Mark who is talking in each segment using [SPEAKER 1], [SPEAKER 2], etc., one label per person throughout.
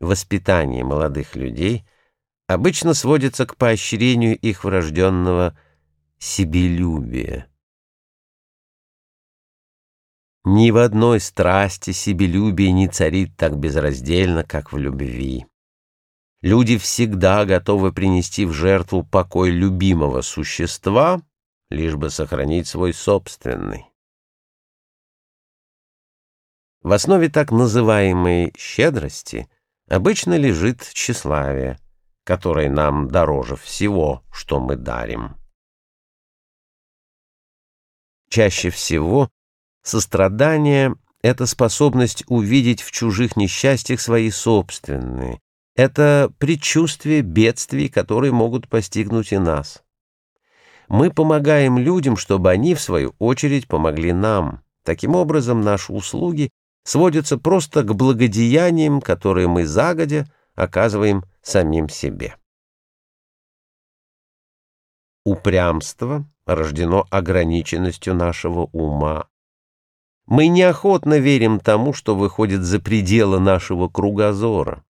[SPEAKER 1] Воспитание молодых людей обычно сводится к поощрению их врожденного себелюбия. Ни в одной страсти себелюбие не царит так безраздельно, как в любви. Люди всегда готовы принести в жертву покой любимого существа, лишь бы сохранить свой собственный. В основе так называемой щедрости обычно лежит тщеславие, которое нам дороже всего, что мы дарим. Чаще всего Сострадание — это способность увидеть в чужих несчастьях свои собственные. Это предчувствие бедствий, которые могут постигнуть и нас. Мы помогаем людям, чтобы они, в свою очередь, помогли нам. Таким образом, наши услуги сводятся просто к благодеяниям, которые мы загодя оказываем самим себе. Упрямство рождено ограниченностью нашего ума. Мы неохотно верим тому, что выходит за пределы нашего кругозора.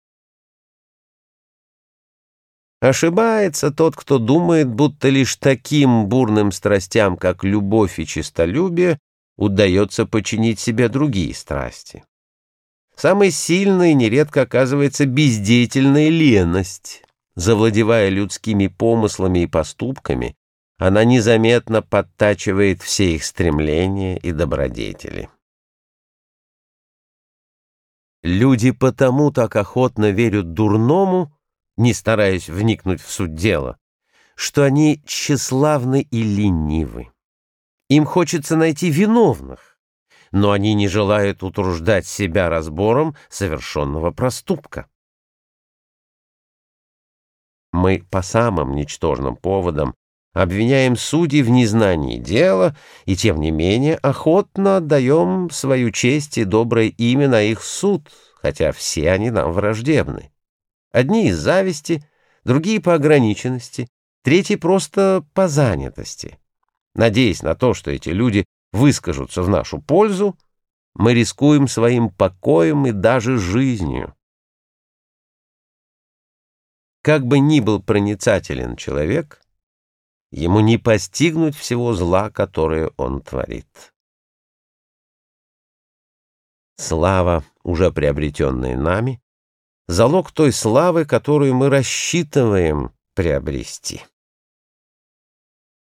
[SPEAKER 1] Ошибается тот, кто думает, будто лишь таким бурным страстям, как любовь и честолюбие, удается починить себе другие страсти. Самой сильной нередко оказывается бездеятельная леность. Завладевая людскими помыслами и поступками, она незаметно подтачивает все их стремления и добродетели. Люди потому так охотно верят дурному, не стараясь вникнуть в суть дела, что они тщеславны и ленивы. Им хочется найти виновных, но они не желают утруждать себя разбором совершенного проступка. Мы по самым ничтожным поводам обвиняем судей в незнании дела и, тем не менее, охотно отдаем свою честь и доброе имя на их суд, хотя все они нам враждебны. Одни из зависти, другие по ограниченности, третьи просто по занятости. Надеясь на то, что эти люди выскажутся в нашу пользу, мы рискуем своим покоем и даже жизнью. Как бы ни был проницателен человек — ему не постигнуть всего зла, которое он творит. Слава, уже приобретенная нами, залог той славы, которую мы рассчитываем приобрести.